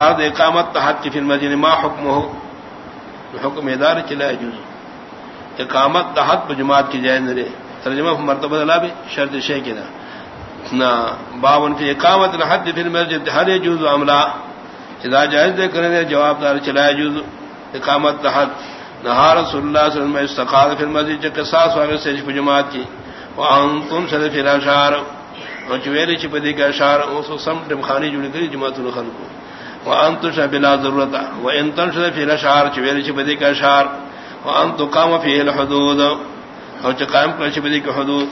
بعد اقامت تحت کی فلم جن ما حکم ہو حکم ادار چلا جز اقامت تحت جماعت کی جائز نرے ترجمہ مرتبہ لا بھی شرط شے کی نہ باون کی اقامت الحد فی المسجد ہر جز عملہ اذا جائز دے کرنے جواب دار چلا جز اقامت تحت نہا رسول اللہ صلی اللہ علیہ وسلم استقاد فی المسجد جو قصاص واقع سے جماعت کی وانتم صدف الاشار وچویلی چپدی کا اشار اس سمت خانی جڑی کری جماعت الخلق کو وانت بلا ضرورت وان تنشد في الاشعار چویل چ بدی کا اشعار وانت قام في الحدود۔ او چ قائم کر چ بدی کا حدود۔